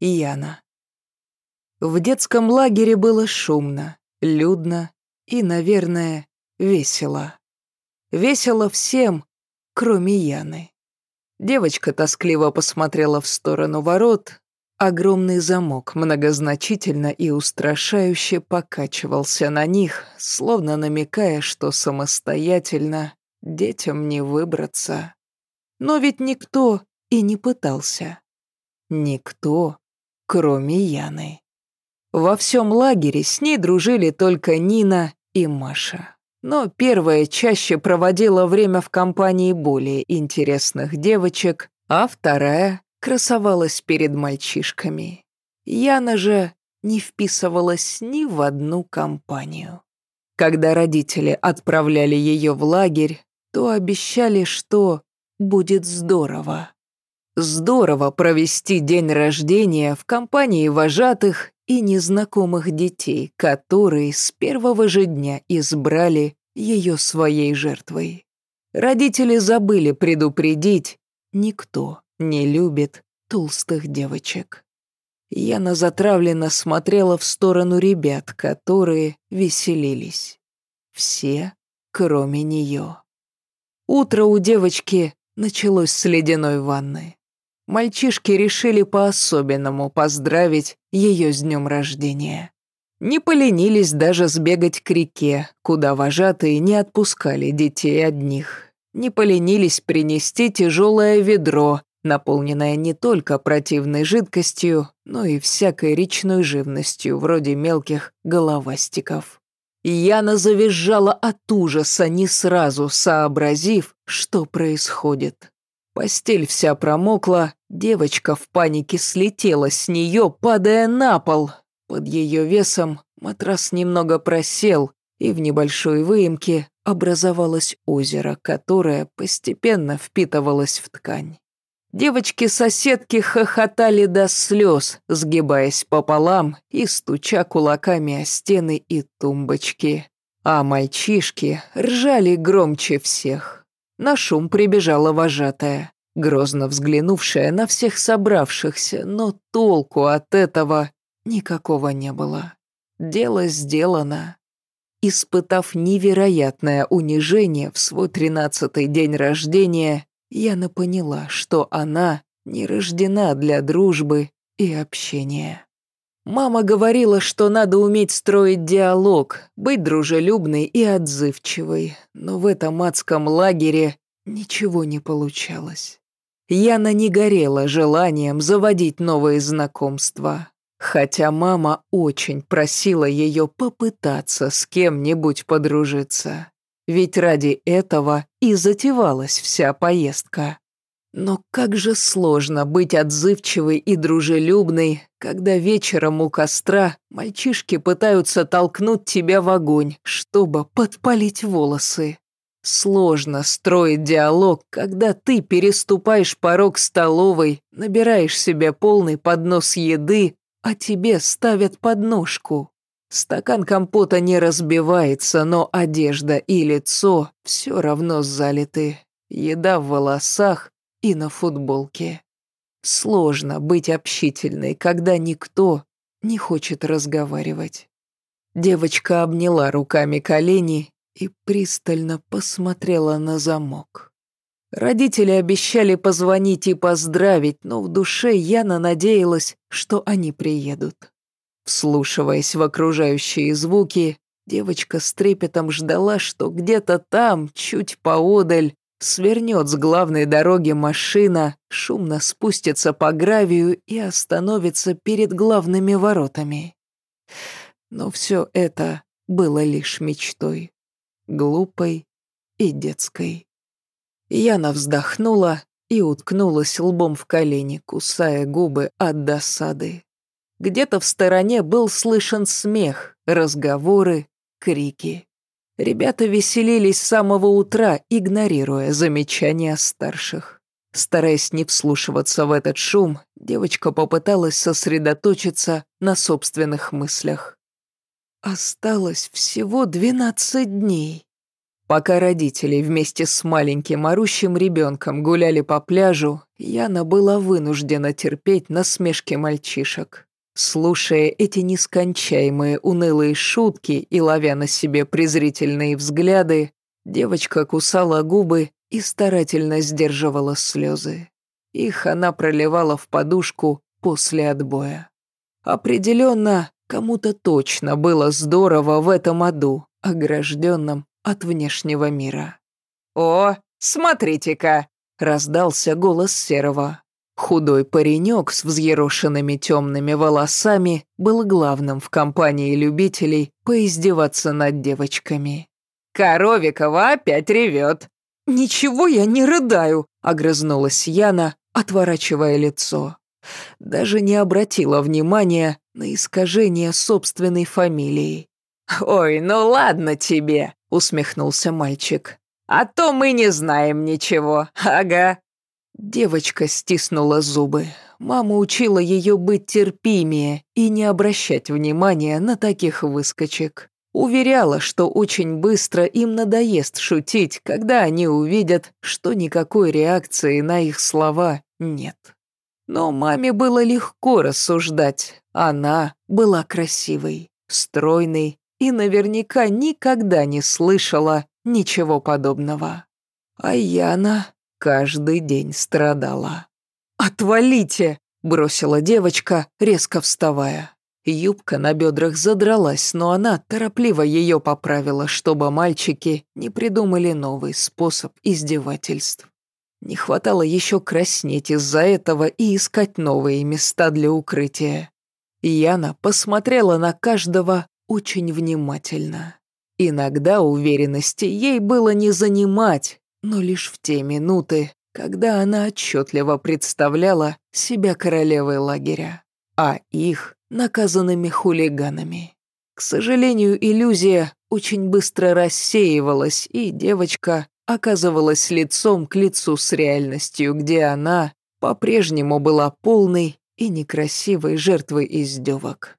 Яна. В детском лагере было шумно, людно и, наверное, весело. Весело всем, кроме Яны. Девочка тоскливо посмотрела в сторону ворот. Огромный замок многозначительно и устрашающе покачивался на них, словно намекая, что самостоятельно детям не выбраться. Но ведь никто и не пытался. Никто, кроме Яны. Во всем лагере с ней дружили только Нина и Маша. Но первая чаще проводила время в компании более интересных девочек, а вторая красовалась перед мальчишками. Яна же не вписывалась ни в одну компанию. Когда родители отправляли ее в лагерь, то обещали, что будет здорово. Здорово провести день рождения в компании вожатых и незнакомых детей, которые с первого же дня избрали ее своей жертвой. Родители забыли предупредить, никто не любит толстых девочек. Яна затравленно смотрела в сторону ребят, которые веселились. Все, кроме нее. Утро у девочки началось с ледяной ванны мальчишки решили по-особенному поздравить ее с днем рождения. Не поленились даже сбегать к реке, куда вожатые не отпускали детей одних. Не поленились принести тяжелое ведро, наполненное не только противной жидкостью, но и всякой речной живностью, вроде мелких головастиков. Яна завизжала от ужаса, не сразу сообразив, что происходит. Постель вся промокла, девочка в панике слетела с нее, падая на пол. Под ее весом матрас немного просел, и в небольшой выемке образовалось озеро, которое постепенно впитывалось в ткань. Девочки-соседки хохотали до слез, сгибаясь пополам и стуча кулаками о стены и тумбочки. А мальчишки ржали громче всех. На шум прибежала вожатая, грозно взглянувшая на всех собравшихся, но толку от этого никакого не было. Дело сделано. Испытав невероятное унижение в свой тринадцатый день рождения, Яна поняла, что она не рождена для дружбы и общения. Мама говорила, что надо уметь строить диалог, быть дружелюбной и отзывчивой, но в этом адском лагере ничего не получалось. Яна не горела желанием заводить новые знакомства, хотя мама очень просила ее попытаться с кем-нибудь подружиться. Ведь ради этого и затевалась вся поездка. Но как же сложно быть отзывчивой и дружелюбной, когда вечером у костра мальчишки пытаются толкнуть тебя в огонь, чтобы подпалить волосы. Сложно строить диалог, когда ты переступаешь порог столовой, набираешь себе полный поднос еды, а тебе ставят подножку. Стакан компота не разбивается, но одежда и лицо все равно залиты. Еда в волосах, и на футболке. Сложно быть общительной, когда никто не хочет разговаривать. Девочка обняла руками колени и пристально посмотрела на замок. Родители обещали позвонить и поздравить, но в душе Яна надеялась, что они приедут. Вслушиваясь в окружающие звуки, девочка с трепетом ждала, что где-то там, чуть поодаль, Свернет с главной дороги машина, шумно спустится по гравию и остановится перед главными воротами. Но все это было лишь мечтой, глупой и детской. Яна вздохнула и уткнулась лбом в колени, кусая губы от досады. Где-то в стороне был слышен смех, разговоры, крики. Ребята веселились с самого утра, игнорируя замечания старших. Стараясь не вслушиваться в этот шум, девочка попыталась сосредоточиться на собственных мыслях. Осталось всего двенадцать дней. Пока родители вместе с маленьким орущим ребенком гуляли по пляжу, Яна была вынуждена терпеть насмешки мальчишек. Слушая эти нескончаемые унылые шутки и ловя на себе презрительные взгляды, девочка кусала губы и старательно сдерживала слезы. Их она проливала в подушку после отбоя. Определенно, кому-то точно было здорово в этом аду, огражденном от внешнего мира. «О, смотрите-ка!» — раздался голос Серого. Худой паренек с взъерошенными темными волосами был главным в компании любителей поиздеваться над девочками. «Коровикова опять ревет!» «Ничего я не рыдаю!» — огрызнулась Яна, отворачивая лицо. Даже не обратила внимания на искажение собственной фамилии. «Ой, ну ладно тебе!» усмехнулся мальчик. «А то мы не знаем ничего, ага». Девочка стиснула зубы. Мама учила ее быть терпимее и не обращать внимания на таких выскочек. Уверяла, что очень быстро им надоест шутить, когда они увидят, что никакой реакции на их слова нет. Но маме было легко рассуждать. Она была красивой, стройной и наверняка никогда не слышала ничего подобного. А Яна каждый день страдала. «Отвалите!» – бросила девочка, резко вставая. Юбка на бедрах задралась, но она торопливо ее поправила, чтобы мальчики не придумали новый способ издевательств. Не хватало еще краснеть из-за этого и искать новые места для укрытия. Яна посмотрела на каждого очень внимательно. Иногда уверенности ей было не занимать, но лишь в те минуты, когда она отчетливо представляла себя королевой лагеря, а их наказанными хулиганами. К сожалению, иллюзия очень быстро рассеивалась, и девочка оказывалась лицом к лицу с реальностью, где она по-прежнему была полной и некрасивой жертвой издевок.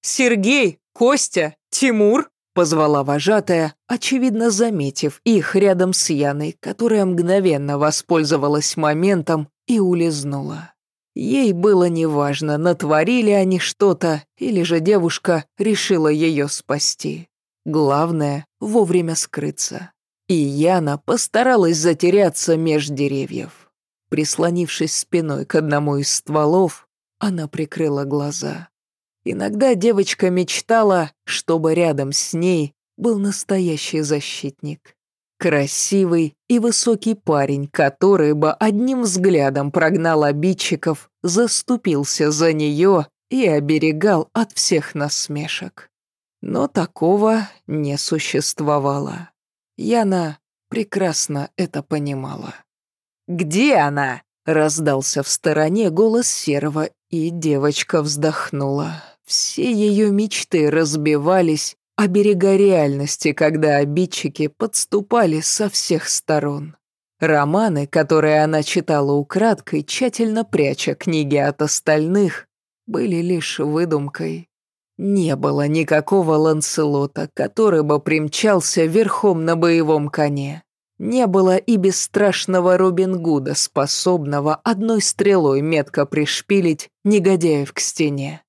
«Сергей!» «Костя! Тимур!» — позвала вожатая, очевидно заметив их рядом с Яной, которая мгновенно воспользовалась моментом и улизнула. Ей было неважно, натворили они что-то, или же девушка решила ее спасти. Главное — вовремя скрыться. И Яна постаралась затеряться меж деревьев. Прислонившись спиной к одному из стволов, она прикрыла глаза. Иногда девочка мечтала, чтобы рядом с ней был настоящий защитник. Красивый и высокий парень, который бы одним взглядом прогнал обидчиков, заступился за нее и оберегал от всех насмешек. Но такого не существовало. Яна прекрасно это понимала. «Где она?» — раздался в стороне голос Серого, и девочка вздохнула. Все ее мечты разбивались о берега реальности, когда обидчики подступали со всех сторон. Романы, которые она читала украдкой, тщательно пряча книги от остальных, были лишь выдумкой. Не было никакого Ланселота, который бы примчался верхом на боевом коне. Не было и бесстрашного Робин Гуда, способного одной стрелой метко пришпилить негодяев к стене.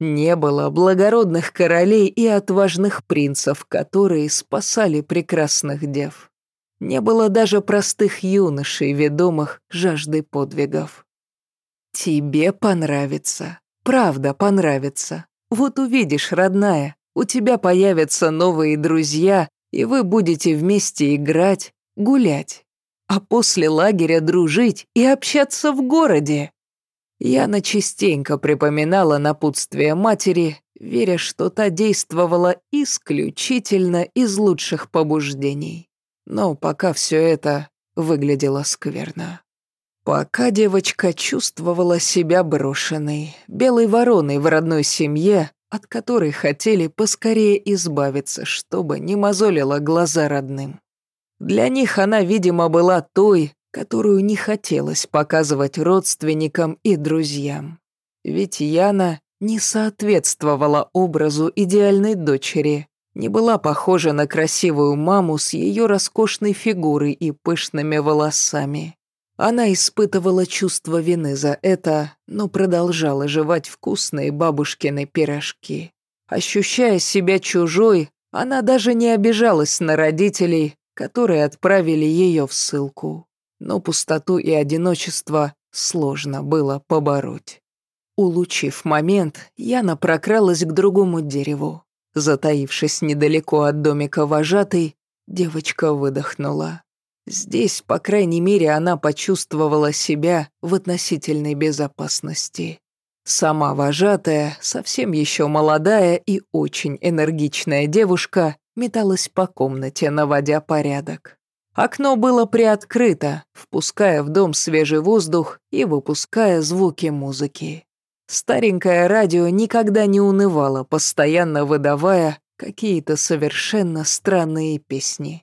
Не было благородных королей и отважных принцев, которые спасали прекрасных дев. Не было даже простых юношей, ведомых жаждой подвигов. Тебе понравится, правда понравится. Вот увидишь, родная, у тебя появятся новые друзья, и вы будете вместе играть, гулять, а после лагеря дружить и общаться в городе. Яна частенько припоминала напутствие матери, веря, что та действовала исключительно из лучших побуждений. Но пока все это выглядело скверно. Пока девочка чувствовала себя брошенной, белой вороной в родной семье, от которой хотели поскорее избавиться, чтобы не мозолила глаза родным. Для них она, видимо, была той, которую не хотелось показывать родственникам и друзьям. Ведь Яна не соответствовала образу идеальной дочери, не была похожа на красивую маму с ее роскошной фигурой и пышными волосами. Она испытывала чувство вины за это, но продолжала жевать вкусные бабушкины пирожки. Ощущая себя чужой, она даже не обижалась на родителей, которые отправили ее в ссылку. Но пустоту и одиночество сложно было побороть. Улучив момент, Яна прокралась к другому дереву. Затаившись недалеко от домика вожатой, девочка выдохнула. Здесь, по крайней мере, она почувствовала себя в относительной безопасности. Сама вожатая, совсем еще молодая и очень энергичная девушка, металась по комнате, наводя порядок. Окно было приоткрыто, впуская в дом свежий воздух и выпуская звуки музыки. Старенькое радио никогда не унывало, постоянно выдавая какие-то совершенно странные песни.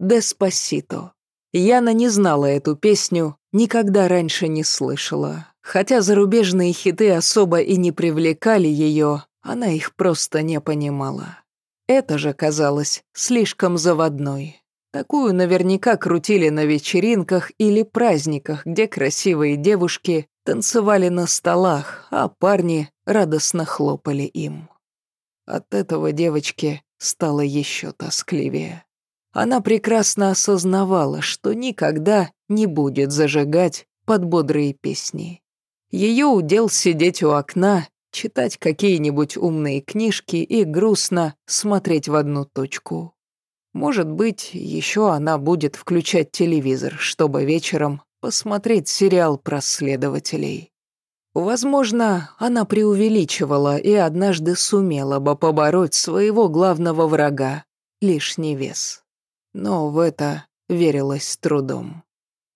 «Деспасито». Яна не знала эту песню, никогда раньше не слышала. Хотя зарубежные хиты особо и не привлекали ее, она их просто не понимала. Это же казалось слишком заводной. Такую наверняка крутили на вечеринках или праздниках, где красивые девушки танцевали на столах, а парни радостно хлопали им. От этого девочке стало еще тоскливее. Она прекрасно осознавала, что никогда не будет зажигать под бодрые песни. Ее удел сидеть у окна, читать какие-нибудь умные книжки и грустно смотреть в одну точку. Может быть, еще она будет включать телевизор, чтобы вечером посмотреть сериал про следователей. Возможно, она преувеличивала и однажды сумела бы побороть своего главного врага — лишний вес. Но в это верилось с трудом.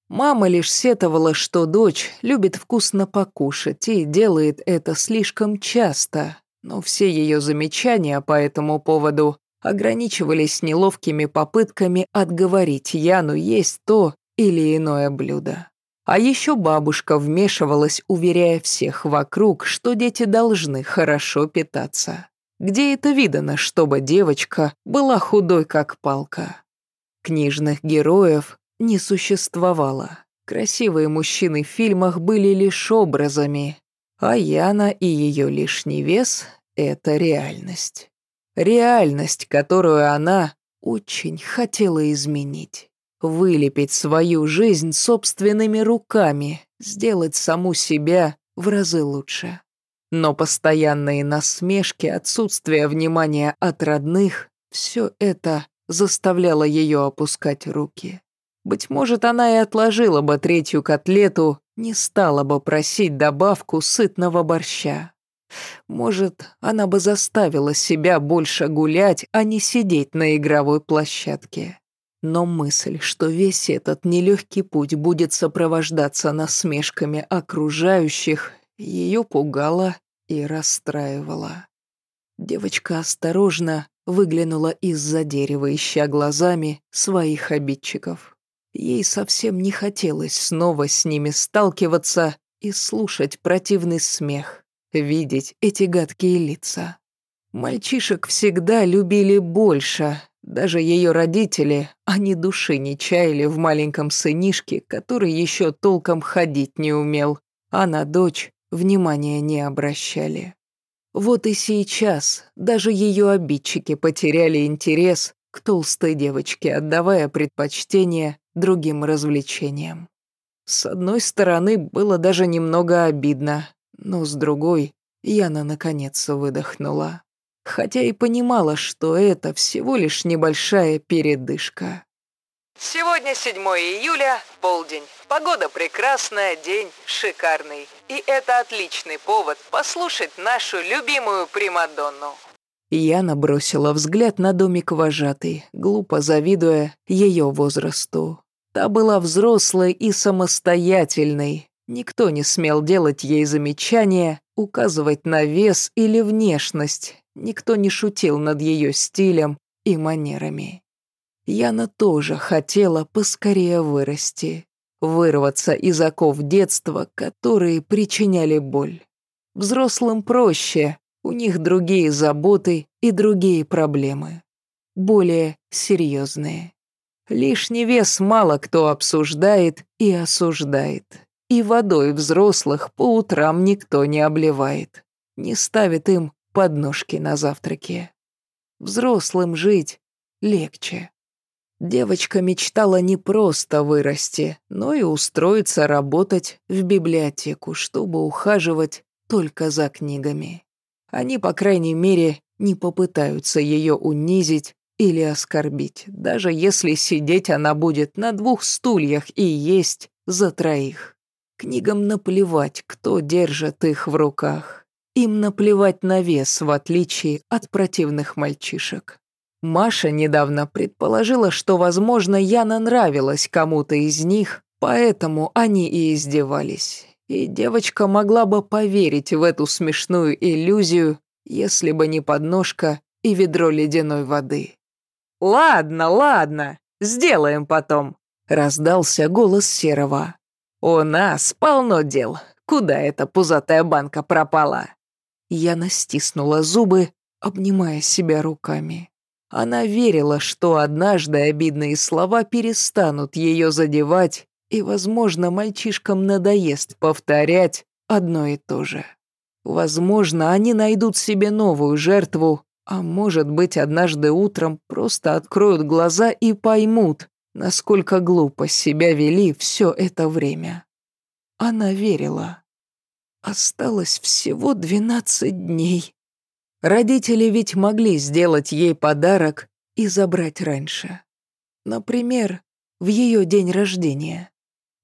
Мама лишь сетовала, что дочь любит вкусно покушать и делает это слишком часто, но все ее замечания по этому поводу ограничивались неловкими попытками отговорить Яну есть то, или иное блюдо. А еще бабушка вмешивалась, уверяя всех вокруг, что дети должны хорошо питаться. Где это видано, чтобы девочка была худой, как палка? Книжных героев не существовало. Красивые мужчины в фильмах были лишь образами, а Яна и ее лишний вес — это реальность. Реальность, которую она очень хотела изменить вылепить свою жизнь собственными руками, сделать саму себя в разы лучше. Но постоянные насмешки, отсутствие внимания от родных – все это заставляло ее опускать руки. Быть может, она и отложила бы третью котлету, не стала бы просить добавку сытного борща. Может, она бы заставила себя больше гулять, а не сидеть на игровой площадке. Но мысль, что весь этот нелегкий путь будет сопровождаться насмешками окружающих, ее пугала и расстраивала. Девочка осторожно выглянула из-за дерева, ища глазами своих обидчиков. Ей совсем не хотелось снова с ними сталкиваться и слушать противный смех, видеть эти гадкие лица. Мальчишек всегда любили больше, даже ее родители, они души не чаяли в маленьком сынишке, который еще толком ходить не умел, а на дочь внимания не обращали. Вот и сейчас даже ее обидчики потеряли интерес к толстой девочке, отдавая предпочтение другим развлечениям. С одной стороны, было даже немного обидно, но с другой, Яна наконец выдохнула хотя и понимала, что это всего лишь небольшая передышка. Сегодня 7 июля, полдень. Погода прекрасная, день шикарный. И это отличный повод послушать нашу любимую Примадонну. Я набросила взгляд на домик вожатой, глупо завидуя ее возрасту. Та была взрослой и самостоятельной. Никто не смел делать ей замечания, указывать на вес или внешность. Никто не шутил над ее стилем и манерами. Яна тоже хотела поскорее вырасти, вырваться из оков детства, которые причиняли боль. Взрослым проще, у них другие заботы и другие проблемы. более серьезные. Лишний вес мало кто обсуждает и осуждает. И водой взрослых по утрам никто не обливает. Не ставит им подножки на завтраке. Взрослым жить легче. Девочка мечтала не просто вырасти, но и устроиться работать в библиотеку, чтобы ухаживать только за книгами. Они, по крайней мере, не попытаются ее унизить или оскорбить, даже если сидеть она будет на двух стульях и есть за троих. Книгам наплевать, кто держит их в руках. Им наплевать на вес, в отличие от противных мальчишек. Маша недавно предположила, что, возможно, Яна нравилась кому-то из них, поэтому они и издевались. И девочка могла бы поверить в эту смешную иллюзию, если бы не подножка и ведро ледяной воды. «Ладно, ладно, сделаем потом», — раздался голос Серого. «У нас полно дел. Куда эта пузатая банка пропала?» Я настиснула зубы, обнимая себя руками. Она верила, что однажды обидные слова перестанут ее задевать, и, возможно, мальчишкам надоест повторять одно и то же. Возможно, они найдут себе новую жертву, а может быть, однажды утром просто откроют глаза и поймут, насколько глупо себя вели все это время. Она верила. Осталось всего двенадцать дней. Родители ведь могли сделать ей подарок и забрать раньше. Например, в ее день рождения.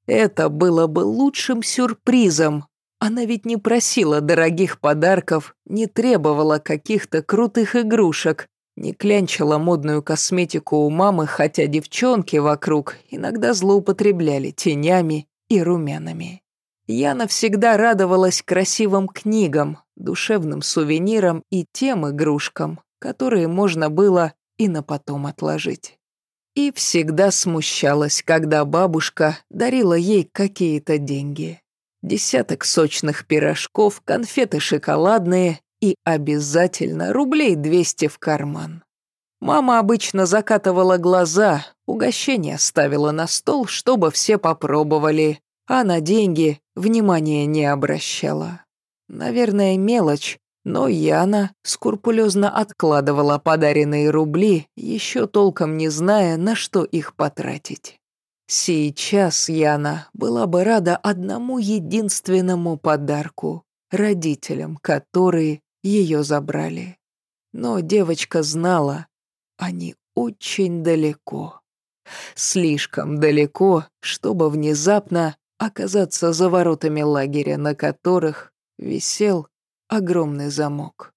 Это было бы лучшим сюрпризом, она ведь не просила дорогих подарков, не требовала каких-то крутых игрушек, не клянчила модную косметику у мамы, хотя девчонки вокруг иногда злоупотребляли тенями и румянами. Яна всегда радовалась красивым книгам, душевным сувенирам и тем игрушкам, которые можно было и на потом отложить. И всегда смущалась, когда бабушка дарила ей какие-то деньги десяток сочных пирожков, конфеты шоколадные и обязательно рублей двести в карман. Мама обычно закатывала глаза, угощение ставила на стол, чтобы все попробовали, а на деньги внимания не обращала. Наверное, мелочь, но Яна скрупулезно откладывала подаренные рубли, еще толком не зная, на что их потратить. Сейчас Яна была бы рада одному единственному подарку — родителям, которые ее забрали. Но девочка знала, они очень далеко. Слишком далеко, чтобы внезапно оказаться за воротами лагеря, на которых висел огромный замок.